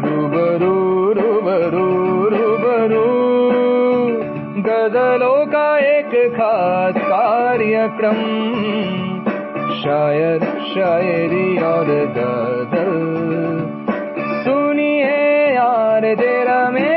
रूबरू रूबरू रूबरू गजलों का एक खास कार्यक्रम, शायर, शायरी और गज़ल। सुनिए यार तेरा रमेश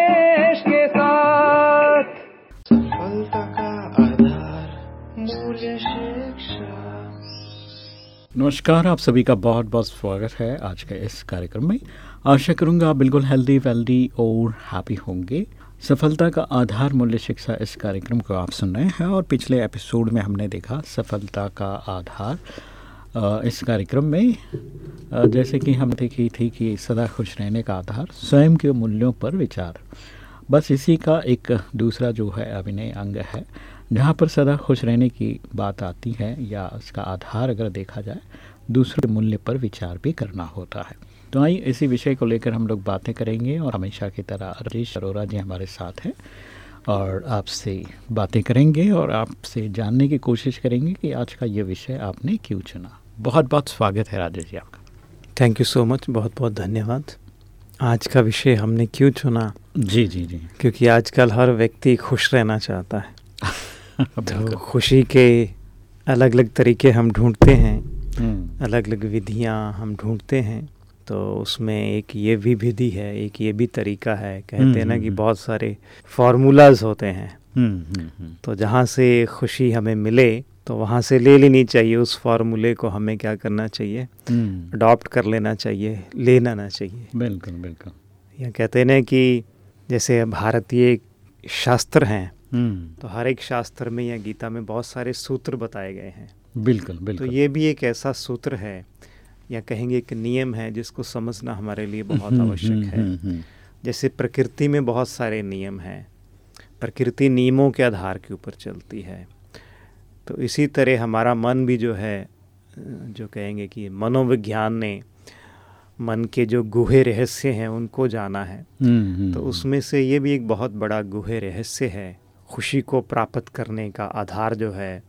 नमस्कार, आप सभी का बहुत बहुत स्वागत है आज के इस कार्यक्रम में। आशा करूँगा आप बिल्कुल हेल्दी वेल्दी और हैप्पी होंगे। सफलता का आधार मूल्य शिक्षा इस कार्यक्रम को आप सुन रहे हैं और पिछले एपिसोड में हमने देखा सफलता का आधार इस कार्यक्रम में। जैसे कि हम देखी थी कि सदा खुश रहने का आधार, स्वयं के मूल्यों पर विचार। बस इसी का एक दूसरा जो है अभिनय अंग है। जहाँ पर सदा खुश रहने की बात आती है या उसका आधार अगर देखा जाए दूसरे मूल्य पर विचार भी करना होता है। तो आइए इसी विषय को लेकर हम लोग बातें करेंगे और हमेशा की तरह राजेश अरोरा जी हमारे साथ हैं और आपसे बातें करेंगे और आपसे जानने की कोशिश करेंगे कि आज का ये विषय आपने क्यों चुना। बहुत बहुत स्वागत है राजेश जी आपका। थैंक यू सो मच बहुत बहुत धन्यवाद। आज का विषय हमने क्यों चुना? जी जी जी। क्योंकि आजकल हर व्यक्ति खुश रहना चाहता है। तो खुशी के अलग अलग तरीके हम ढूंढते हैं हम्म, अलग अलग विधियाँ हम ढूंढते हैं तो उसमें एक ये भी विधि है एक ये भी तरीका है कहते हैं ना हम्म, कि हम्म। बहुत सारे फार्मूलाज होते हैं। तो जहाँ से खुशी हमें मिले तो वहाँ से ले लेनी चाहिए उस फार्मूले को हमें क्या करना चाहिए? अडॉप्ट कर लेना चाहिए लेना ना चाहिए। बिल्कुल बिल्कुल। या कहते हैं ना कि जैसे भारतीय शास्त्र हैं तो हर एक शास्त्र में या गीता में बहुत सारे सूत्र बताए गए हैं। बिल्कुल बिल्कुल। तो ये भी एक ऐसा सूत्र है या कहेंगे एक नियम है जिसको समझना हमारे लिए बहुत हम्म, आवश्यक हम्म, है। हम्म, हम्म, जैसे प्रकृति में बहुत सारे नियम हैं। प्रकृति नियमों के आधार के ऊपर चलती है। तो इसी तरह हमारा मन भी जो है जो कहेंगे कि मनोविज्ञान ने मन के जो गुहे रहस्य हैं उनको जाना है। हम्म, हम्म, तो उसमें से ये भी एक बहुत बड़ा गुहे रहस्य है। खुशी को प्राप्त करने का आधार जो है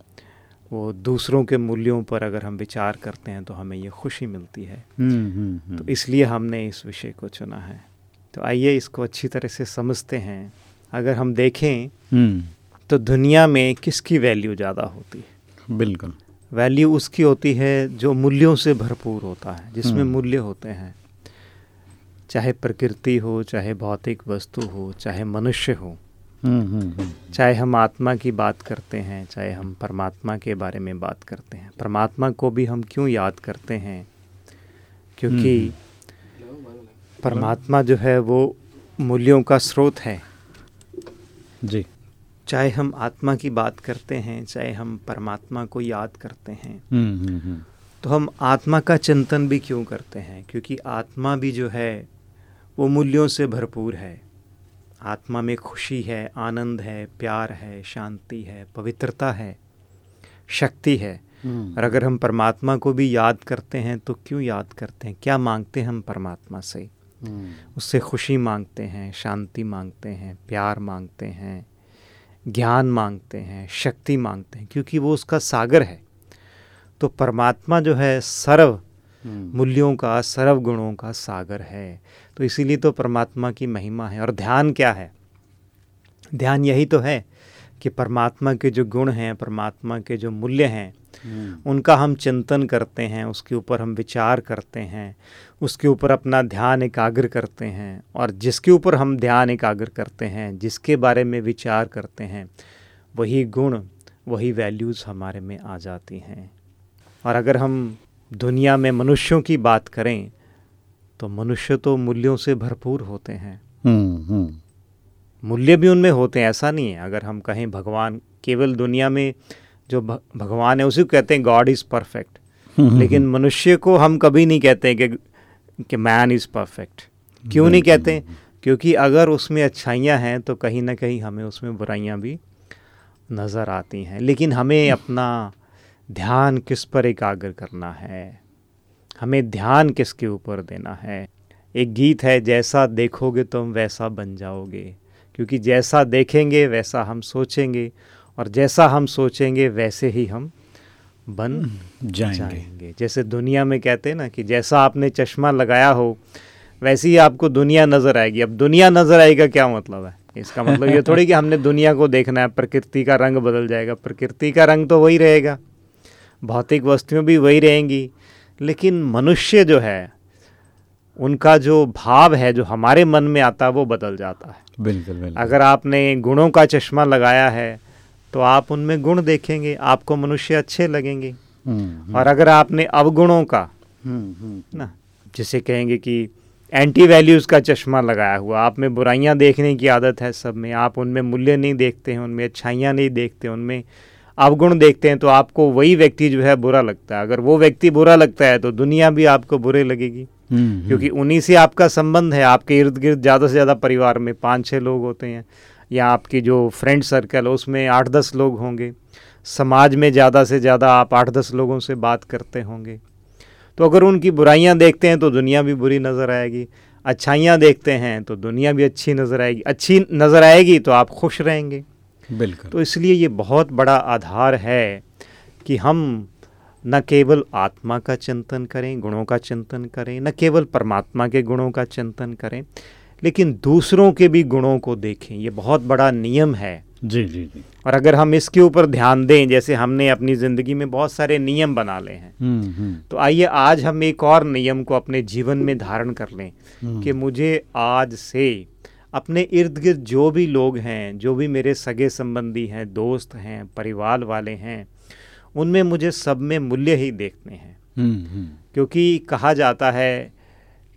वो दूसरों के मूल्यों पर अगर हम विचार करते हैं तो हमें ये खुशी मिलती है। हम्म, हम्म, हम्म, तो इसलिए हमने इस विषय को चुना है। तो आइए इसको अच्छी तरह से समझते हैं। अगर हम देखें तो दुनिया में किसकी वैल्यू ज़्यादा होती है? बिल्कुल। वैल्यू उसकी होती है जो मूल्यों से भरपूर होता है जिसमें। मूल्य होते हैं। चाहे प्रकृति हो चाहे भौतिक वस्तु हो चाहे मनुष्य हो चाहे हम आत्मा की बात करते हैं चाहे हम परमात्मा के बारे में बात करते हैं। परमात्मा को भी हम क्यों याद करते हैं? क्योंकि परमात्मा जो है वो मूल्यों का स्रोत है। जी। चाहे हम आत्मा की बात करते हैं चाहे हम परमात्मा को याद करते हैं। हम्म, हम्म, हम्म, तो हम आत्मा का चिंतन भी क्यों करते हैं? क्योंकि आत्मा भी जो है वो मूल्यों से भरपूर है। आत्मा में खुशी है आनंद है प्यार है शांति है पवित्रता है शक्ति है। हम्म, और अगर हम परमात्मा को भी याद करते हैं तो क्यों याद करते हैं? क्या मांगते हैं हम परमात्मा से? हम्म, उससे खुशी मांगते हैं शांति मांगते हैं प्यार मांगते हैं ज्ञान मांगते हैं शक्ति मांगते हैं क्योंकि वो उसका सागर है। तो परमात्मा जो है सर्व हम्म, मूल्यों का सर्व गुणों का सागर है। तो इसीलिए तो परमात्मा की महिमा है और ध्यान क्या है? ध्यान यही तो है कि परमात्मा के जो गुण हैं परमात्मा के जो मूल्य हैं हम्म, उनका हम चिंतन करते हैं उसके ऊपर हम विचार करते हैं उसके ऊपर अपना ध्यान एकाग्र करते हैं और जिसके ऊपर हम ध्यान एकाग्र करते हैं जिसके बारे में विचार करते हैं वही गुण वही वैल्यूज़ हमारे में आ जाती हैं। और अगर हम दुनिया में मनुष्यों की बात करें तो मनुष्य तो मूल्यों से भरपूर होते हैं। हम्म, हम्म, मूल्य भी उनमें होते हैं ऐसा नहीं है। अगर हम कहें भगवान केवल दुनिया में जो भगवान है उसी को कहते हैं गॉड इज़ परफेक्ट हम्म, लेकिन मनुष्य को हम कभी नहीं कहते कि कि मैन इज़ परफेक्ट क्यों नहीं कहते? क्योंकि अगर उसमें अच्छाइयाँ हैं तो कहीं ना कहीं हमें उसमें बुराइयाँ भी नज़र आती हैं। लेकिन हमें अपना ध्यान किस पर एकाग्र करना है? हमें ध्यान किसके ऊपर देना है? एक गीत है जैसा देखोगे तुम वैसा बन जाओगे। क्योंकि जैसा देखेंगे वैसा हम सोचेंगे और जैसा हम सोचेंगे वैसे ही हम बन जाएँगे। जाएँगे। जैसे दुनिया में कहते हैं ना कि जैसा आपने चश्मा लगाया हो वैसे ही आपको दुनिया नज़र आएगी। अब दुनिया नज़र आएगा क्या मतलब है? इसका मतलब ये थोड़ी कि हमने दुनिया को देखना है प्रकृति का रंग बदल जाएगा। प्रकृति का रंग तो वही रहेगा भौतिक वस्तुएँ भी वही रहेंगी। लेकिन मनुष्य जो है उनका जो भाव है जो हमारे मन में आता है वो बदल जाता है। बिल्कुल बिल्कुल। अगर आपने गुणों का चश्मा लगाया है तो आप उनमें गुण देखेंगे आपको मनुष्य अच्छे लगेंगे। हम्म, और अगर आपने अवगुणों का हम्म, हम्म, ना जिसे कहेंगे कि एंटी वैल्यूज़ का चश्मा लगाया हुआ आप में बुराइयाँ देखने की आदत है सब में आप उनमें मूल्य नहीं देखते हैं उनमें अच्छाइयाँ नहीं देखते उनमें अवगुण देखते हैं तो आपको वही व्यक्ति जो है बुरा लगता है। अगर वो व्यक्ति बुरा लगता है तो दुनिया भी आपको बुरे लगेगी। हम्म, क्योंकि उन्हीं से आपका संबंध है। आपके इर्द गिर्द ज़्यादा से ज़्यादा परिवार में पाँच छः लोग होते हैं या आपकी जो फ्रेंड सर्कल है उसमें आठ दस लोग होंगे। समाज में ज़्यादा से ज़्यादा आप आठ दस लोगों से बात करते होंगे। तो अगर उनकी बुराइयाँ देखते हैं तो दुनिया भी बुरी नज़र आएगी। अच्छाइयाँ देखते हैं तो दुनिया भी अच्छी नज़र आएगी। अच्छी नज़र आएगी तो आप खुश रहेंगे। बिल्कुल। तो इसलिए ये बहुत बड़ा आधार है कि हम न केवल आत्मा का चिंतन करें गुणों का चिंतन करें न केवल परमात्मा के गुणों का चिंतन करें लेकिन दूसरों के भी गुणों को देखें। ये बहुत बड़ा नियम है। जी जी जी। और अगर हम इसके ऊपर ध्यान दें जैसे हमने अपनी ज़िंदगी में बहुत सारे नियम बना ले हैं। हम्म, हम्म, तो आइए आज हम एक और नियम को अपने जीवन में धारण कर लें हम्म, कि मुझे आज से अपने इर्द गिर्द जो भी लोग हैं जो भी मेरे सगे संबंधी हैं दोस्त हैं परिवार वाले हैं उनमें मुझे सब में मूल्य ही देखने हैं। हम्म, हम्म, क्योंकि कहा जाता है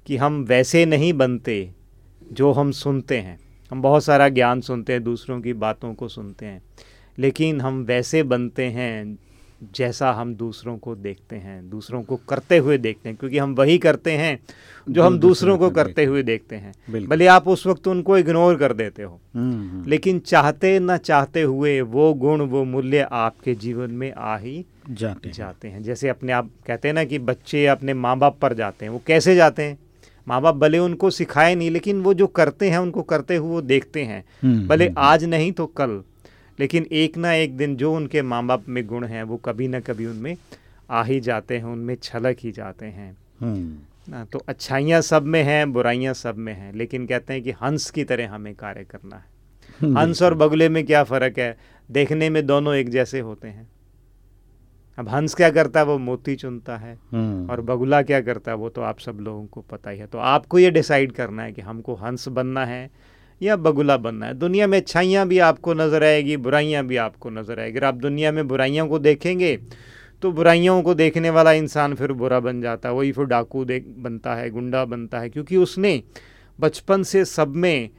कि हम वैसे नहीं बनते जो हम सुनते हैं। हम बहुत सारा ज्ञान सुनते हैं दूसरों की बातों को सुनते हैं लेकिन हम वैसे बनते हैं जैसा हम दूसरों को देखते हैं दूसरों को करते हुए देखते हैं क्योंकि हम वही करते हैं जो हम दूसरों को करते हुए देखते हैं। भले आप उस वक्त उनको इग्नोर कर देते हो हम्म, हम्म, लेकिन चाहते न चाहते हुए वो गुण वो मूल्य आपके जीवन में आ ही जाते हैं। जाते हैं। जैसे अपने आप कहते हैं ना कि बच्चे अपने माँ बाप पर जाते हैं वो कैसे जाते हैं? माँ बाप भले उनको सिखाए नहीं लेकिन वो जो करते हैं उनको करते हुए वो देखते हैं। हम्म, भले आज नहीं तो कल। लेकिन एक ना एक दिन जो उनके माँ बाप में गुण हैं वो कभी ना कभी उनमें आ ही जाते हैं उनमें छलक ही जाते हैं। हम्म, ना तो अच्छाइयाँ सब में हैं बुराइयाँ सब में हैं लेकिन कहते हैं कि हंस की तरह हमें कार्य करना है। हम्म, हंस और बगुले में क्या फ़र्क है? देखने में दोनों एक जैसे होते हैं। अब हंस क्या करता है? वो मोती चुनता है। हम्म, और बगुला क्या करता है? वो तो आप सब लोगों को पता ही है। तो आपको ये डिसाइड करना है कि हमको हंस बनना है या बगुला बनना है। दुनिया में अच्छाइयाँ भी आपको नज़र आएगी बुराइयाँ भी आपको नज़र आएगी। अगर आप दुनिया में बुराइयों को देखेंगे तो बुराइयों को देखने वाला इंसान फिर बुरा बन जाता है। वही फिर डाकू देख बनता है गुंडा बनता है क्योंकि उसने बचपन से सब में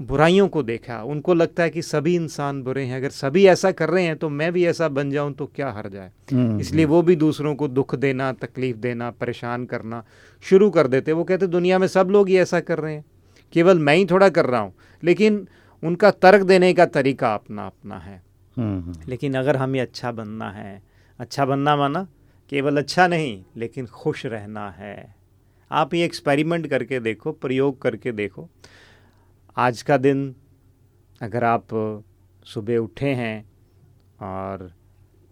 बुराइयों को देखा। उनको लगता है कि सभी इंसान बुरे हैं। अगर सभी ऐसा कर रहे हैं तो मैं भी ऐसा बन जाऊँ तो क्या हर जाए? हम्म, इसलिए वो भी दूसरों को दुख देना तकलीफ़ देना परेशान करना शुरू कर देते वो कहते दुनिया में सब लोग ही ऐसा कर रहे हैं। केवल मैं ही थोड़ा कर रहा हूँ लेकिन उनका तर्क देने का तरीका अपना अपना है। हम्म, हम्म, लेकिन अगर हमें अच्छा बनना है अच्छा बनना माना केवल अच्छा नहीं लेकिन खुश रहना है। आप ये एक्सपेरिमेंट करके देखो प्रयोग करके देखो। आज का दिन अगर आप सुबह उठे हैं और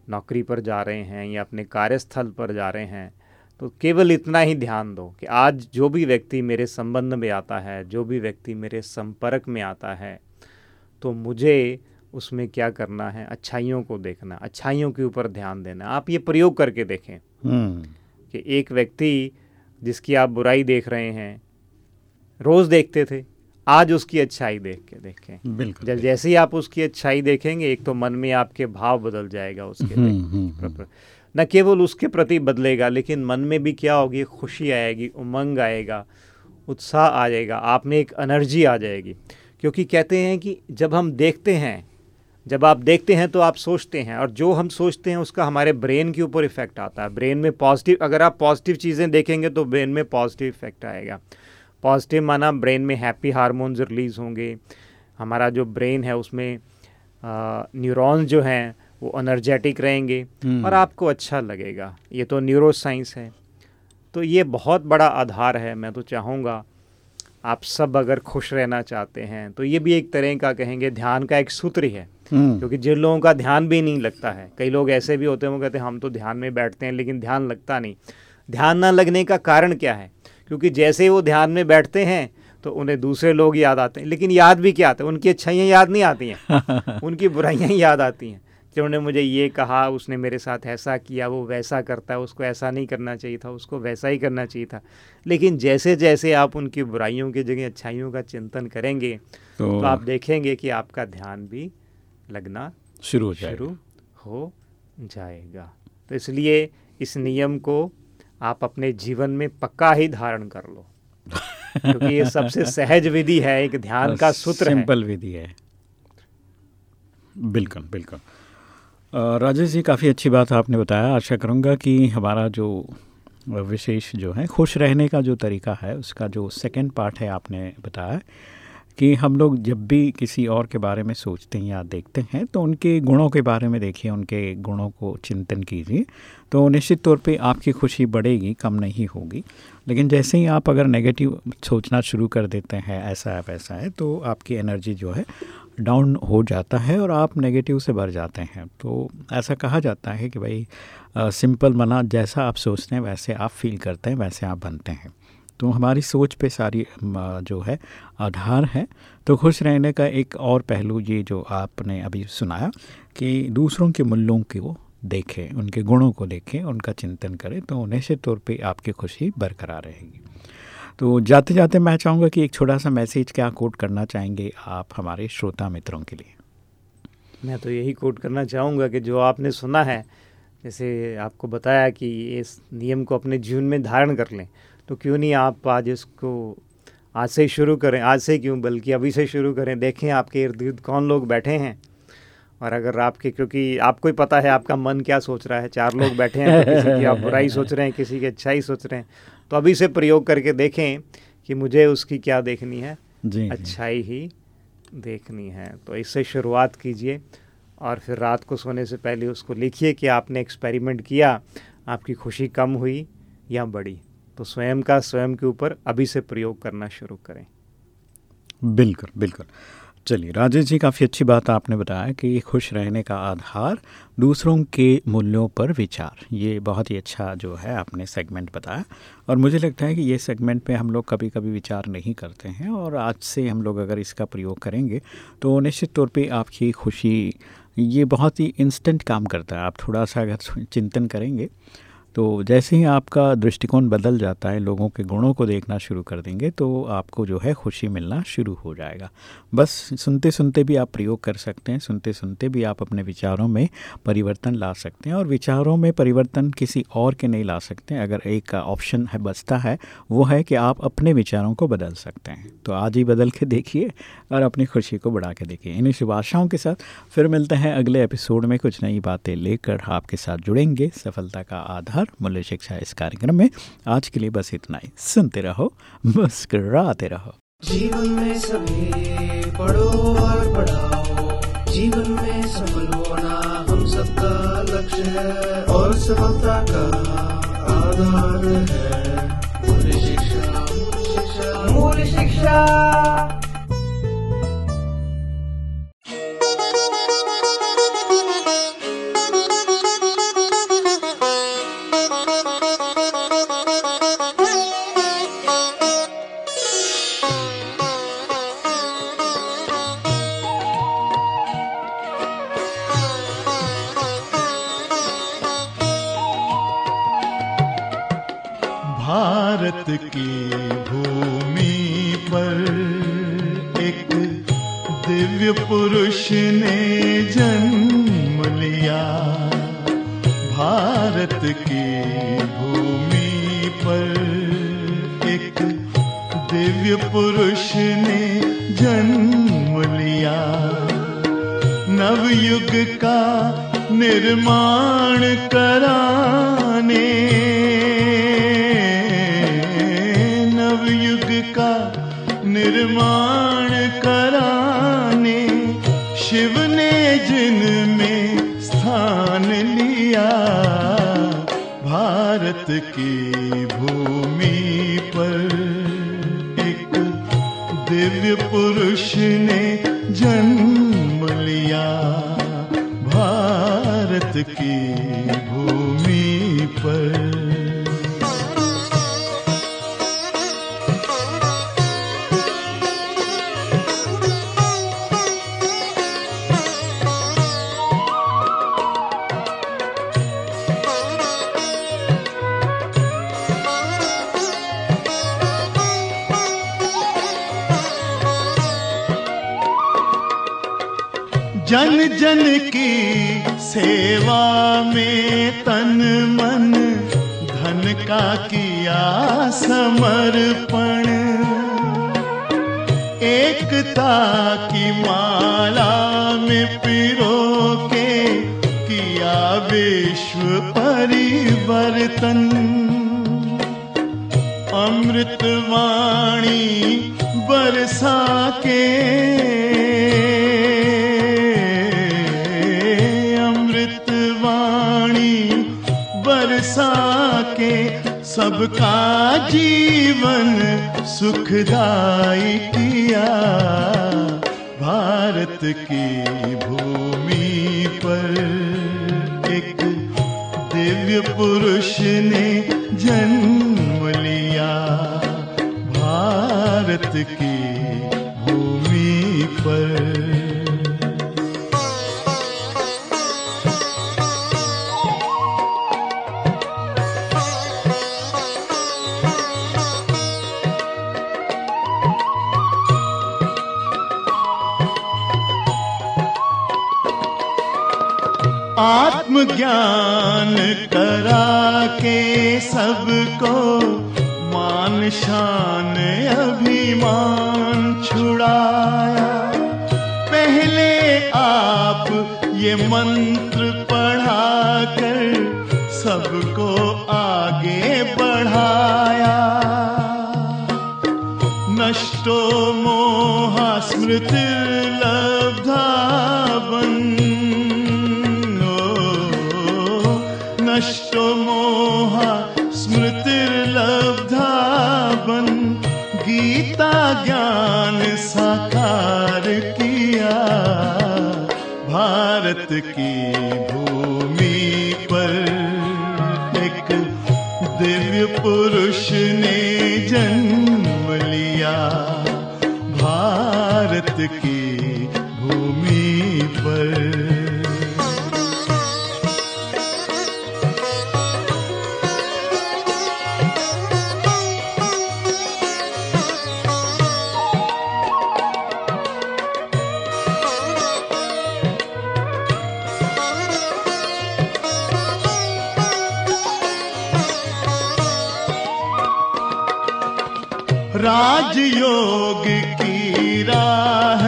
नौकरी पर जा रहे हैं या अपने कार्यस्थल पर जा रहे हैं तो केवल इतना ही ध्यान दो कि आज जो भी व्यक्ति मेरे संबंध में आता है जो भी व्यक्ति मेरे संपर्क में आता है तो मुझे उसमें क्या करना है? अच्छाइयों को देखना अच्छाइयों के ऊपर ध्यान देना। आप ये प्रयोग करके देखें हम्म, कि एक व्यक्ति जिसकी आप बुराई देख रहे हैं रोज़ देखते थे आज उसकी अच्छाई देख के देखें। बिल्कुल जब जैसे ही आप उसकी अच्छाई देखेंगे एक तो मन में आपके भाव बदल जाएगा उसके न केवल उसके प्रति बदलेगा, लेकिन मन में भी क्या होगी? खुशी आएगी, उमंग आएगा, उत्साह आ जाएगा, आप में एक एनर्जी आ जाएगी। क्योंकि कहते हैं कि जब हम देखते हैं, जब आप देखते हैं तो आप सोचते हैं, और जो हम सोचते हैं उसका हमारे ब्रेन के ऊपर इफ़ेक्ट आता है। ब्रेन में पॉजिटिव अगर आप पॉजिटिव चीज़ें देखेंगे तो ब्रेन में पॉजिटिव इफ़ेक्ट आएगा। पॉजिटिव माना ब्रेन में हैप्पी हारमोन्स रिलीज़ होंगे। हमारा जो ब्रेन है उसमें न्यूरॉन्स जो हैं वो एनर्जेटिक रहेंगे हम्म। और आपको अच्छा लगेगा। ये तो न्यूरो साइंस है। तो ये बहुत बड़ा आधार है मैं तो चाहूँगा आप सब अगर खुश रहना चाहते हैं तो ये भी एक तरह का कहेंगे ध्यान का एक सूत्र ही है। हम्म, क्योंकि जिन लोगों का ध्यान भी नहीं लगता है कई लोग ऐसे भी होते हैं वो कहते हैं हम तो ध्यान में बैठते हैं लेकिन ध्यान लगता नहीं। ध्यान ना लगने का कारण क्या है? क्योंकि जैसे ही वो ध्यान में बैठते हैं तो उन्हें दूसरे लोग याद आते हैं। लेकिन याद भी क्या आते हैं? उनकी अच्छाइयाँ याद नहीं आती हैं। उनकी बुराइयाँ याद आती हैं। जिन्होंने मुझे ये कहा उसने मेरे साथ ऐसा किया वो वैसा करता है उसको ऐसा नहीं करना चाहिए था उसको वैसा ही करना चाहिए था। लेकिन जैसे जैसे आप उनकी बुराइयों की जगह अच्छाइयों का चिंतन करेंगे तो, तो आप देखेंगे कि आपका ध्यान भी लगना शुरू हो जाएगा। शुरू हो जाएगा। तो इसलिए इस नियम को आप अपने जीवन में पक्का ही धारण कर लो। क्योंकि ये सबसे सहज विधि है एक ध्यान का सूत्र सिंपल विधि है। बिल्कुल बिल्कुल। राजेश जी, काफ़ी अच्छी बात आपने बताया। आशा करूँगा कि हमारा जो विशेष जो है, खुश रहने का जो तरीका है, उसका जो सेकंड पार्ट है आपने बताया कि हम लोग जब भी किसी और के बारे में सोचते हैं या देखते हैं तो उनके गुणों के बारे में देखिए, उनके गुणों को चिंतन कीजिए। तो निश्चित तौर पे आपकी खुशी बढ़ेगी, कम नहीं होगी। लेकिन जैसे ही आप अगर नेगेटिव सोचना शुरू कर देते हैं, ऐसा है, वैसा है तो आपकी एनर्जी जो है डाउन हो जाता है और आप नेगेटिव से भर जाते हैं। तो ऐसा कहा जाता है कि भाई सिंपल मना जैसा आप सोचते हैं, वैसे आप फील करते हैं, वैसे आप बनते हैं। तो हमारी सोच पे सारी जो है, आधार है। तो खुश रहने का एक और पहलू ये जो आपने अभी सुनाया कि दूसरों के मूल्यों को देखें, उनके गुणों को देखें, उनका चिंतन करें तो निश्चित तौर पे आपकी खुशी बरकरार रहेगी। तो जाते जाते मैं चाहूँगा कि एक छोटा सा मैसेज क्या कोट करना चाहेंगे आप हमारे श्रोता मित्रों के लिए? मैं तो यही कोट करना चाहूँगा कि जो आपने सुना है, जैसे आपको बताया कि इस नियम को अपने जीवन में धारण कर लें तो क्यों नहीं आप आज इसको आज से ही शुरू करें? आज से क्यों? बल्कि अभी से शुरू करें? देखें आपके इर्द गिर्द कौन लोग बैठे हैं? और अगर आपके क्योंकि आपको ही पता है आपका मन क्या सोच रहा है। चार लोग बैठे हैं तो किसी की आप बुराई सोच रहे हैं किसी की अच्छाई सोच रहे हैं। तो अभी से प्रयोग करके देखें कि मुझे उसकी क्या देखनी है। जी अच्छाई ही देखनी है। तो इससे शुरुआत कीजिए और फिर रात को सोने से पहले उसको लिखिए कि आपने एक्सपेरिमेंट किया आपकी खुशी कम हुई या बड़ी तो स्वयं का स्वयं के ऊपर अभी से प्रयोग करना शुरू करें। बिल्कुल बिल्कुल। चलिए, राजेश जी, काफ़ी अच्छी बात आपने बताया कि खुश रहने का आधार दूसरों के मूल्यों पर विचार, ये बहुत ही अच्छा जो है आपने सेगमेंट बताया। और मुझे लगता है कि ये सेगमेंट पे हम लोग कभी कभी विचार नहीं करते हैं और आज से हम लोग अगर इसका प्रयोग करेंगे तो निश्चित तौर पे आपकी खुशी, ये बहुत ही इंस्टेंट काम करता है। आप थोड़ा सा अगर चिंतन करेंगे तो जैसे ही आपका दृष्टिकोण बदल जाता है, लोगों के गुणों को देखना शुरू कर देंगे तो आपको जो है खुशी मिलना शुरू हो जाएगा। बस सुनते सुनते भी आप प्रयोग कर सकते हैं सुनते सुनते भी आप अपने विचारों में परिवर्तन ला सकते हैं और विचारों में परिवर्तन किसी और के नहीं ला सकते अगर एक ऑप्शन है, बचता है, वो है कि आप अपने विचारों को बदल सकते हैं। तो आज ही बदल के देखिए और अपनी खुशी को बढ़ा के देखिए। इन्हीं शुभ आशाओं के साथ फिर मिलते हैं अगले एपिसोड में कुछ नई बातें लेकर आपके साथ जुड़ेंगे। सफलता का आधार आधार मूल्य शिक्षा इस कार्यक्रम में आज के लिए बस इतना ही। सुनते रहो, मुस्कुराते रहो। जीवन में सभी पढ़ो और पढ़ाओ, जीवन में सफल होना हम सबका लक्ष्य है और सफलता का आधार है। मूल्य शिक्षा मूल्य शिक्षा। भारत की भूमि पर एक दिव्य पुरुष ने जन्म लिया। नवयुग का निर्माण कराने की भूमि पर एक दिव्य पुरुष ने जन्म लिया। भारत की भूमि पर सेवा में तन मन, धन का किया समर्पण। एकता की माला में पिरो के किया विश्व परिवर्तन। अमृत वाणी बरसा के सबका जीवन सुखदाई किया। भारत की भूमि पर एक दिव्य पुरुष ने जन्म लिया। भारत की भूमि पर आत्मज्ञान करा के सबको मान शान अभिमान छुड़ाया। पहले आप ये मंत्र पढ़ा कर सबको आगे बढ़ाया। नष्टो मोहा स्मृति गीता ज्ञान साकार किया। भारत की भूमि पर एक दिव्य पुरुष ने जन्म लिया। भारत की भूमि पर राजयोग की राह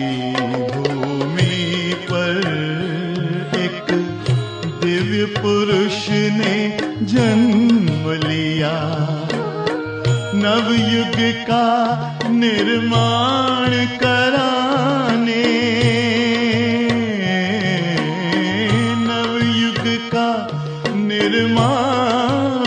की भूमि पर एक दिव्य पुरुष ने जन्म लिया। नवयुग का निर्माण कराने। नवयुग का निर्माण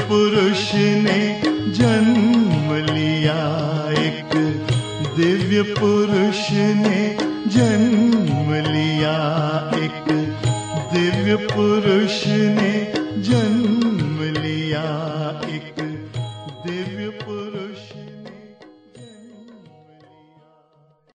पुरुष ने जन्म लिया। एक दिव्य पुरुष ने जन्म लिया। एक दिव्य पुरुष ने